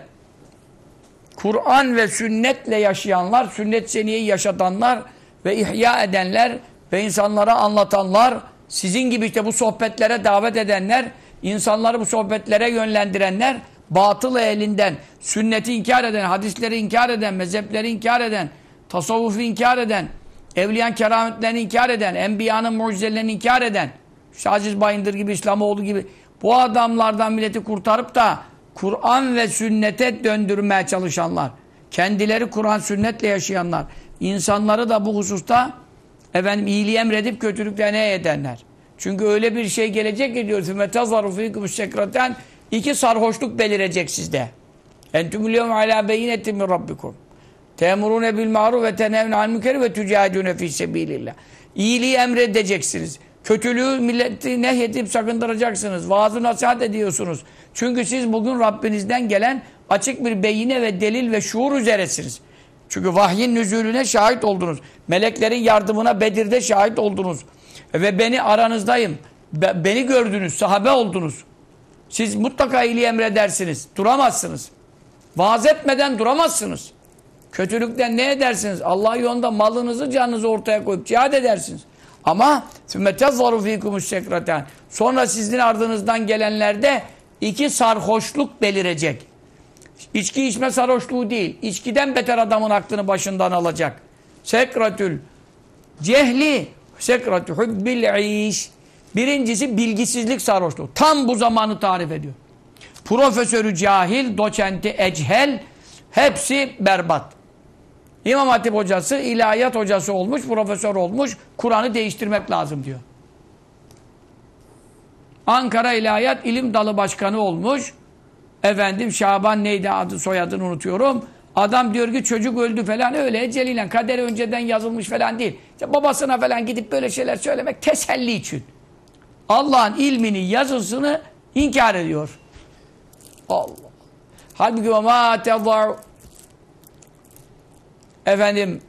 Kur'an ve sünnetle yaşayanlar, sünnet seniyeyi yaşatanlar ve ihya edenler ve insanlara anlatanlar, sizin gibi işte bu sohbetlere davet edenler, insanları bu sohbetlere yönlendirenler, batıl elinden, sünneti inkar eden, hadisleri inkar eden, mezhepleri inkar eden, tasavvufu inkar eden, evliyan kerametlerini inkar eden, enbiyanın mucizelerini inkar eden, Şaziz Bayındır gibi, İslamoğlu gibi bu adamlardan milleti kurtarıp da Kur'an ve sünnete döndürmeye çalışanlar, kendileri Kur'an sünnetle yaşayanlar, insanları da bu hususta efendim iyiliği emredip kötülükle ne edenler. Çünkü öyle bir şey gelecek ki diyor فَمَتَظَرُ فِيكُمُ الشَّكْرَةً iki sarhoşluk belirecek sizde. اَنْتُمُ الْيَوْمَ عَلَى بَيِّنَةٍ مِنْ رَبِّكُمْ تَيْمُرُونَ بِالْمَعْرُ ve tenevne عَنْ مُكَرِ ve tücahidûne fî sebîlillah. İyiliği emredeceksiniz. Kötülüğü milleti nehyedip sakındıracaksınız. Vaazı nasihat ediyorsunuz. Çünkü siz bugün Rabbinizden gelen açık bir beyine ve delil ve şuur üzeresiniz. Çünkü vahyin nüzulüne şahit oldunuz. Meleklerin yardımına Bedir'de şahit oldunuz. Ve beni aranızdayım. Be beni gördünüz, sahabe oldunuz. Siz mutlaka iyiliği emredersiniz. Duramazsınız. Vaaz etmeden duramazsınız. Kötülükten ne edersiniz? Allah yolunda malınızı, canınızı ortaya koyup cihad edersiniz. Ama sonra sizin ardınızdan gelenlerde iki sarhoşluk belirecek. İçki içme sarhoşluğu değil. İçkiden beter adamın aklını başından alacak. Sekratül cehli sekratü hubbil iş. Birincisi bilgisizlik sarhoşluğu. Tam bu zamanı tarif ediyor. Profesörü cahil, doçenti echel hepsi berbat. İmam Hatip hocası, ilahiyat hocası olmuş, profesör olmuş. Kur'an'ı değiştirmek lazım diyor. Ankara İlahiyat İlim Dalı Başkanı olmuş. Efendim Şaban neydi adı soyadını unutuyorum. Adam diyor ki çocuk öldü falan öyle eceliyle kaderi önceden yazılmış falan değil. İşte babasına falan gidip böyle şeyler söylemek teselli için. Allah'ın ilmini yazısını inkar ediyor. Allah. Halbuki ve ma tezar efendim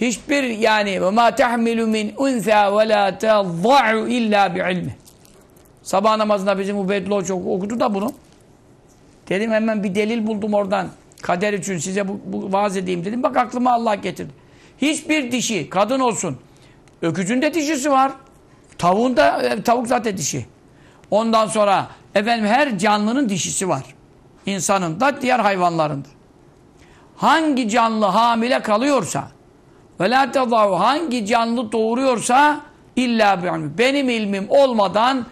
hiçbir yani ve ma tahmilu min unsa ve la teza'u illa bi ilmi. Sabah namazında bizim Ubeydullah çok okudu da bunu. Dedim hemen bir delil buldum oradan. Kader için size bu, bu vaaz edeyim dedim. Bak aklıma Allah getirdi. Hiçbir dişi, kadın olsun. Öküzün de dişisi var. Tavuğun da, e, tavuk zaten dişi. Ondan sonra efendim her canlının dişisi var. İnsanın da diğer hayvanların da. Hangi canlı hamile kalıyorsa ve la hangi canlı doğuruyorsa illa Benim ilmim olmadan,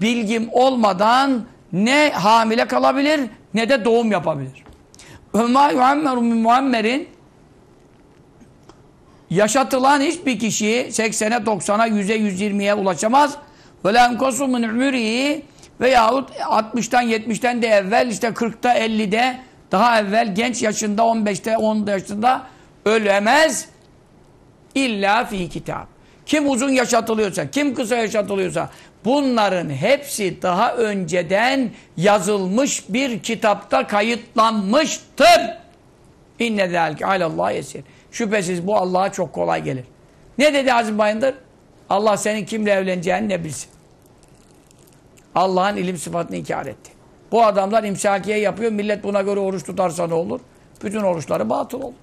bilgim olmadan ne hamile kalabilir ne de doğum yapabilir. Öma yuammeru muammerin yaşatılan hiçbir kişi 80'e 90'a 100'e 120'ye ulaşamaz. Ve la enkosu min umrihi veyahut 60'tan 70'ten de evvel işte 40'ta 50'de daha evvel genç yaşında 15'te 10 yaşında ölemez illa fi kitap. Kim uzun yaşatılıyorsa, kim kısa yaşatılıyorsa bunların hepsi daha önceden yazılmış bir kitapta kayıtlanmıştır. İnne zelke alallah yesir. Şüphesiz bu Allah'a çok kolay gelir. Ne dedi Azim Bayındır? Allah senin kimle evleneceğini ne bilsin. Allah'ın ilim sıfatını inkar etti. Bu adamlar imsakiye yapıyor. Millet buna göre oruç tutarsa ne olur? Bütün oruçları batıl olur.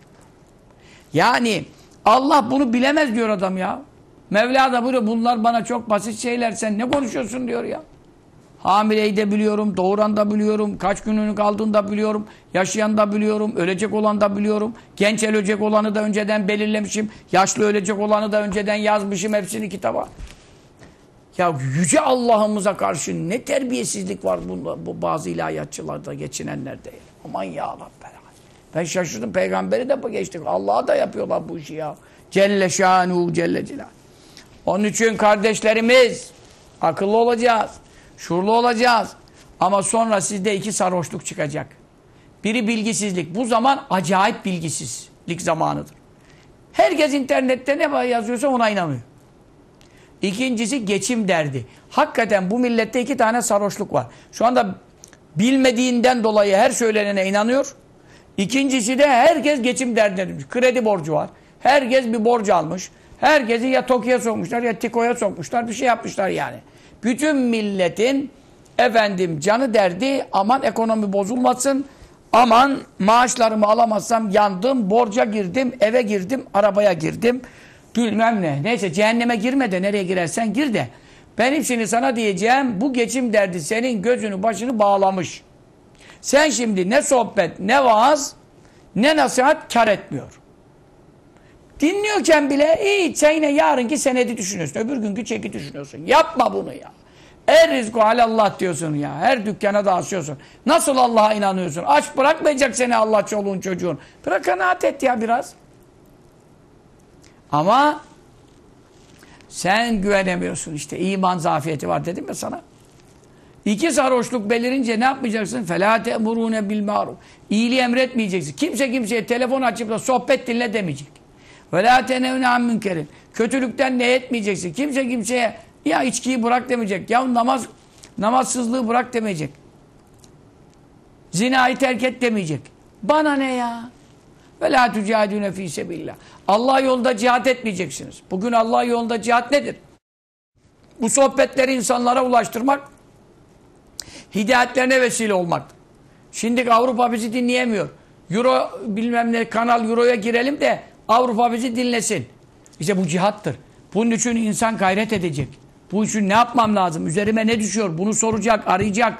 Yani Allah bunu bilemez diyor adam ya. Mevla da buyuruyor bunlar bana çok basit şeyler sen ne konuşuyorsun diyor ya. Hamileyi de biliyorum, doğuran da biliyorum, kaç gününü kaldığını da biliyorum, yaşayan da biliyorum, ölecek olan da biliyorum. Genç ölecek olanı da önceden belirlemişim, yaşlı ölecek olanı da önceden yazmışım hepsini kitaba. Ya yüce Allah'ımıza karşı ne terbiyesizlik var bunda, bu bazı ilahiyatçılarda geçinenlerde. Aman ya Rabbi. Ben şaşırdım peygamberi de geçtik. Allah'a da yapıyorlar bu işi ya. Celle şanuhu celle celal. Onun için kardeşlerimiz akıllı olacağız. Şuurlu olacağız. Ama sonra sizde iki sarhoşluk çıkacak. Biri bilgisizlik. Bu zaman acayip bilgisizlik zamanıdır. Herkes internette ne yazıyorsa ona inanıyor. İkincisi geçim derdi. Hakikaten bu millette iki tane sarhoşluk var. Şu anda bilmediğinden dolayı her söylenene inanıyor. İkincisi de herkes geçim derdine Kredi borcu var. Herkes bir borç almış. Herkesi ya Tokyo'ya sokmuşlar ya Tiko'ya sokmuşlar. Bir şey yapmışlar yani. Bütün milletin efendim canı derdi aman ekonomi bozulmasın. Aman maaşlarımı alamazsam yandım, borca girdim, eve girdim, arabaya girdim. Bilmem ne. Neyse cehenneme girme de nereye girersen gir de. Benim şimdi sana diyeceğim bu geçim derdi senin gözünü başını bağlamış. Sen şimdi ne sohbet, ne vaaz, ne nasihat kar etmiyor. Dinliyorken bile iyi sen yine yarınki senedi düşünüyorsun. Öbür günkü çeki düşünüyorsun. Yapma bunu ya. Er rizku alallah diyorsun ya. Her dükkana da asıyorsun. Nasıl Allah'a inanıyorsun? Aç bırakmayacak seni Allah çoluğun çocuğun. Bırak kanaat et ya biraz. Ama sen güvenemiyorsun işte. iman zafiyeti var dedim mi sana? İki sarhoşluk belirince ne yapmayacaksın? فَلَا تَأْمُرُونَ بِالْمَعْرُفِ İyiliği emretmeyeceksin. Kimse kimseye telefon açıp da sohbet dinle demeyecek. Ve la tenevne. Kötülükten ne etmeyeceksin. Kimse kimseye ya içkiyi bırak demeyecek. Ya namaz namazsızlığı bırak demeyecek. Zinayı terk et demeyecek. Bana ne ya? Ve la tücadüne fî. Allah yolunda cihat etmeyeceksiniz. Bugün Allah yolunda cihat nedir? Bu sohbetleri insanlara ulaştırmak, hidayetlerine vesile olmak. Şimdi Avrupa bizi dinleyemiyor. Euro bilmem ne kanal Euro'ya girelim de Avrupa bizi dinlesin. İşte bu cihattır. Bunun için insan gayret edecek. Bu için ne yapmam lazım? Üzerime ne düşüyor? Bunu soracak, arayacak.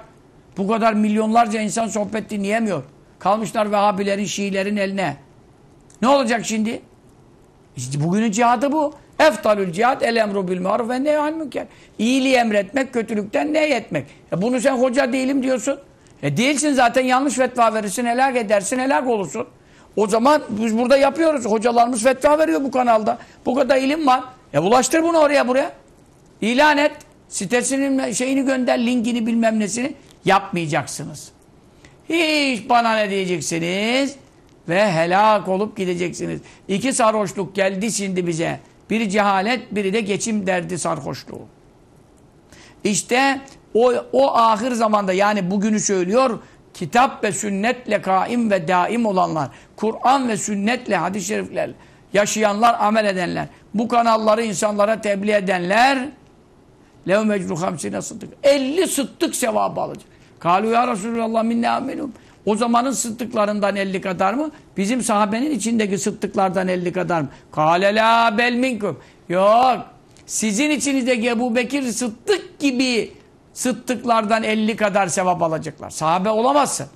Bu kadar milyonlarca insan sohbet dinleyemiyor. Kalmışlar Vehhabilerin, Şiilerin eline. Ne olacak şimdi? İşte bugünün cihadı bu. Eftalül cihad el emru bil maruf ve nehyal münker. İyiliği emretmek, kötülükten nehyetmek. E bunu sen hoca değilim diyorsun. E değilsin zaten yanlış fetva verirsin, helak edersin, helak olursun. O zaman biz burada yapıyoruz. Hocalarımız fetva veriyor bu kanalda. Bu kadar ilim var. E ulaştır bunu oraya buraya. İlan et. Sitesinin şeyini gönder, linkini bilmem nesini. Yapmayacaksınız. Hiç bana ne diyeceksiniz? Ve helak olup gideceksiniz. İki sarhoşluk geldi şimdi bize. Biri cehalet, biri de geçim derdi sarhoşluğu. İşte o, o ahir zamanda yani bugünü söylüyor kitap ve sünnetle kaim ve daim olanlar, Kur'an ve sünnetle hadis-i şeriflerle yaşayanlar, amel edenler, bu kanalları insanlara tebliğ edenler lev mecru hamsine sıddık. 50 sıddık sevabı alacak. Kalu ya Resulallah minne aminum. O zamanın sıddıklarından 50 kadar mı? Bizim sahabenin içindeki sıddıklardan 50 kadar mı? Kale la bel minkum. Yok. Sizin içinizdeki Ebu Bekir sıddık gibi sıddıklardan 50 kadar sevap alacaklar. Sahabe olamazsın.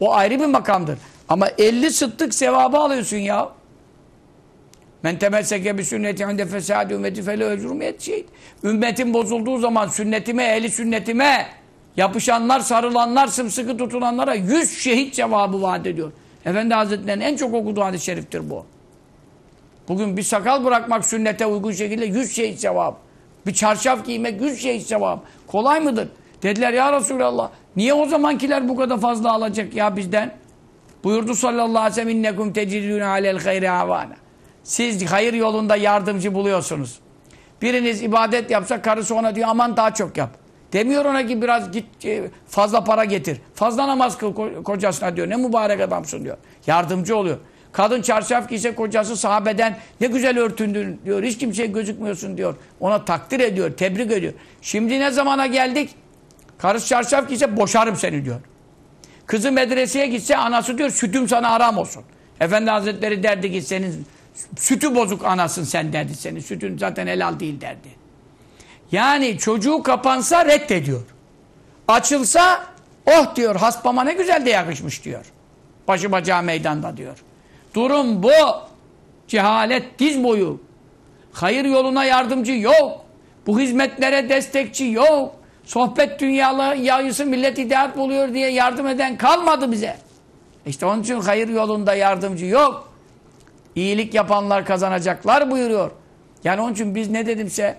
O ayrı bir makamdır. Ama 50 sıddık sevabı alıyorsun ya. Men temesseke bi sünneti inde fesadi ümmeti fele ecrumiyet şehit. Ümmetin bozulduğu zaman sünnetime, ehli sünnetime yapışanlar, sarılanlar, sımsıkı tutulanlara yüz şehit cevabı vaat ediyor. Efendi Hazretleri'nin en çok okuduğu hadis-i şeriftir bu. Bugün bir sakal bırakmak sünnete uygun şekilde yüz şehit cevabı. Bir çarşaf giymek yüz şehit cevabı. Kolay mıdır? Dediler ya Resulallah niye o zamankiler bu kadar fazla alacak ya bizden? Buyurdu sallallahu aleyhi ve sellem innekum tecidûne alel hayri avana. Siz hayır yolunda yardımcı buluyorsunuz. Biriniz ibadet yapsa karısı ona diyor aman daha çok yap. Demiyor ona ki biraz git e, fazla para getir. Fazla namaz kıl kocasına diyor. Ne mübarek adamsın diyor. Yardımcı oluyor. Kadın çarşaf giyse kocası sahabeden ne güzel örtündün diyor. Hiç kimseye gözükmüyorsun diyor. Ona takdir ediyor, tebrik ediyor. Şimdi ne zamana geldik? Karısı çarşaf giyse boşarım seni diyor. Kızı medreseye gitse anası diyor sütüm sana haram olsun. Efendi Hazretleri derdi ki senin sütü bozuk anasın sen derdi senin. Sütün zaten helal değil derdi. Yani çocuğu kapansa reddediyor. Açılsa oh diyor haspama ne güzel de yakışmış diyor. Başı bacağı meydanda diyor. Durum bu. Cehalet diz boyu. Hayır yoluna yardımcı yok. Bu hizmetlere destekçi yok. Sohbet dünyalı yayısı millet hidayet buluyor diye yardım eden kalmadı bize. İşte onun için hayır yolunda yardımcı yok. İyilik yapanlar kazanacaklar buyuruyor. Yani onun için biz ne dedimse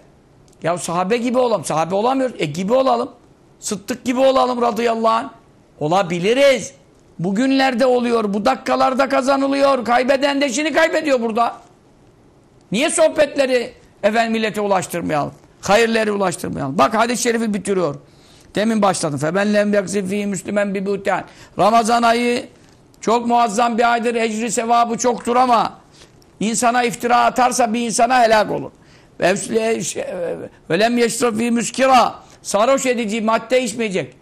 ya sahabe gibi olalım. Sahabe olamıyoruz. E gibi olalım. Sıddık gibi olalım radıyallahu anh. Olabiliriz. Bugünlerde oluyor. Bu dakikalarda kazanılıyor. Kaybeden de işini kaybediyor burada. Niye sohbetleri efendim millete ulaştırmayalım? Hayırları ulaştırmayalım. Bak hadis-i şerifi bitiriyor. Demin başladım. Femen lem yaksifî müslümen bi. Ramazan ayı çok muazzam bir aydır. Ecri sevabı çoktur ama insana iftira atarsa bir insana helak olur. Ve lem yeşrafî müskira. Sarhoş edici madde içmeyecek.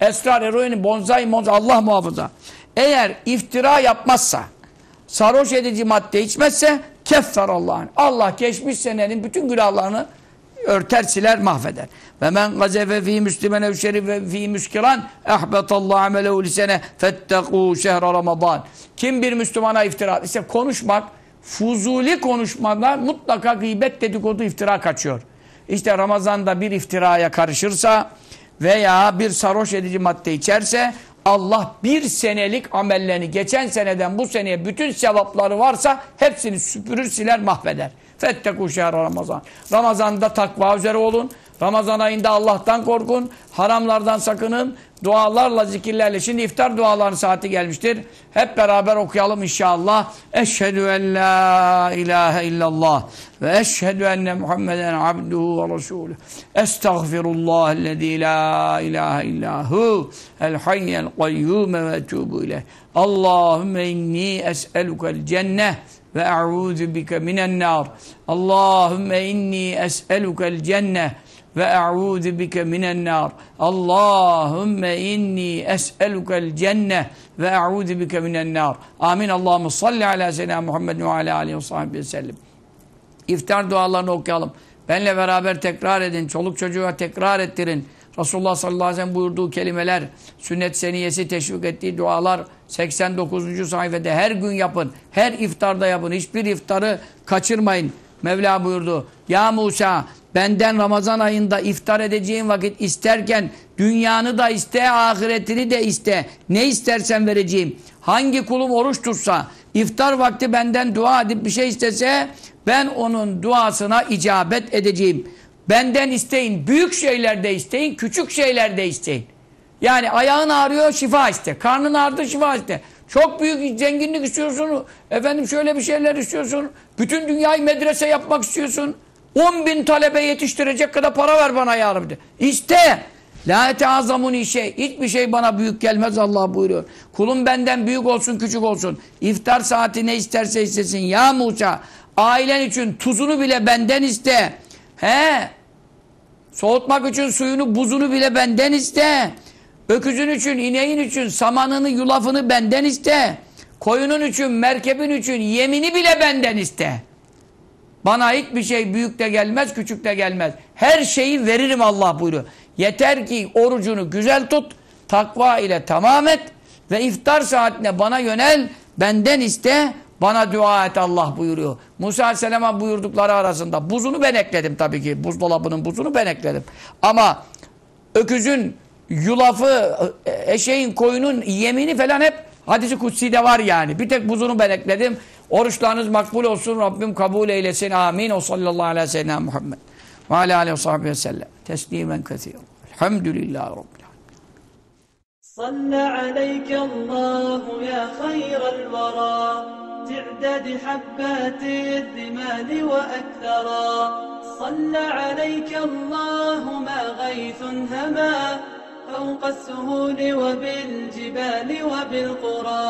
Esrar, eroini, bonzai, monzai, Allah muhafaza. Eğer iftira yapmazsa, sarhoş edici madde içmezse, keffer Allah'ın. Allah geçmiş senenin bütün günahlarını örter, siler, mahveder. Ve men gazefe fi müslimen ev şerife fi müskiran ehbetallahu amelehu lisene fettekû şehre ramazan. Kim bir Müslümana iftira, işte konuşmak, fuzuli konuşmada mutlaka gıybet dedikodu iftira kaçıyor. İşte Ramazan'da bir iftiraya karışırsa veya bir sarhoş edici madde içerse Allah bir senelik amellerini geçen seneden bu seneye bütün sevapları varsa hepsini süpürür siler mahveder. Fettekû şehre Ramazan. Ramazan'da takva üzere olun. Ramazan ayında Allah'tan korkun. Haramlardan sakının. Dualarla, zikirlerle. Şimdi iftar dualarının saati gelmiştir. Hep beraber okuyalım inşallah. Eşhedü en la ilahe illallah ve eşhedü enne Muhammeden abduhu ve resulü. Estağfirullah ellezî la ilahe illahu el hayyel kayyume ve etubu ileyh. Allahümme inni es'elukel cenneh ve e'udhu bike minen nar. Allahümme inni es'elukel cenneh ve e'udhu bike minen nar. Allahümme inni es'elukel cenneh ve e'udhu bike minen nar. Amin. Allahümme salli ala seyyidina Muhammed ve ala aleyhi ve sahibi ve sellem. İftar dualarını okuyalım. Benle beraber tekrar edin. Çoluk çocuğa tekrar ettirin. Resulullah sallallahu aleyhi ve sellem buyurduğu kelimeler, sünnet seniyesi teşvik ettiği dualar 89. sayfada her gün yapın. Her iftarda yapın. Hiçbir iftarı kaçırmayın. Mevla buyurdu. Ya Musa benden Ramazan ayında iftar edeceğin vakit isterken dünyanı da iste, ahiretini de iste. Ne istersen vereceğim. Hangi kulum oruç tutsa, iftar vakti benden dua edip bir şey istese ben onun duasına icabet edeceğim. Benden isteyin. Büyük şeylerde isteyin, küçük şeylerde isteyin. Yani ayağın ağrıyor şifa iste. Karnın ağrıdı şifa iste. Çok büyük zenginlik istiyorsun. Efendim şöyle bir şeyler istiyorsun. Bütün dünyayı medrese yapmak istiyorsun. 10 bin talebe yetiştirecek kadar para ver bana ya Rabbi. İste. La teazamuni şey. Hiçbir şey bana büyük gelmez Allah buyuruyor. Kulum benden büyük olsun küçük olsun. İftar saati ne isterse istesin. Ya Musa ailen için tuzunu bile benden iste. He. Soğutmak için suyunu buzunu bile benden iste. Öküzün için, ineğin için samanını, yulafını benden iste. Koyunun için, merkebin için yemini bile benden iste. Bana hiçbir şey büyük de gelmez, küçük de gelmez. Her şeyi veririm Allah buyuruyor. Yeter ki orucunu güzel tut, takva ile tamam et ve iftar saatine bana yönel, benden iste, bana dua et Allah buyuruyor. Musa Aleyhisselam'a buyurdukları arasında buzunu ben ekledim tabii ki. Buzdolabının buzunu ben ekledim. Ama öküzün yulafı, eşeğin, koyunun yemini falan hep hadisi kutsi'de var yani. Bir tek buzunu ben ekledim. Oruçlarınız makbul olsun. Rabbim kabul eylesin. Amin. O sallallahu aleyhi ve sellem Muhammed. Ve aleyhi aleyhi ve sahibi ve sellem. Teslimen kethir. Elhamdülillahi Rabbil صلى عليك الله يا خير الورى تعداد حبات الرمال وأكثرا صلى عليك الله ما غيث هما فوق السهول وبالجبال وبالقرى.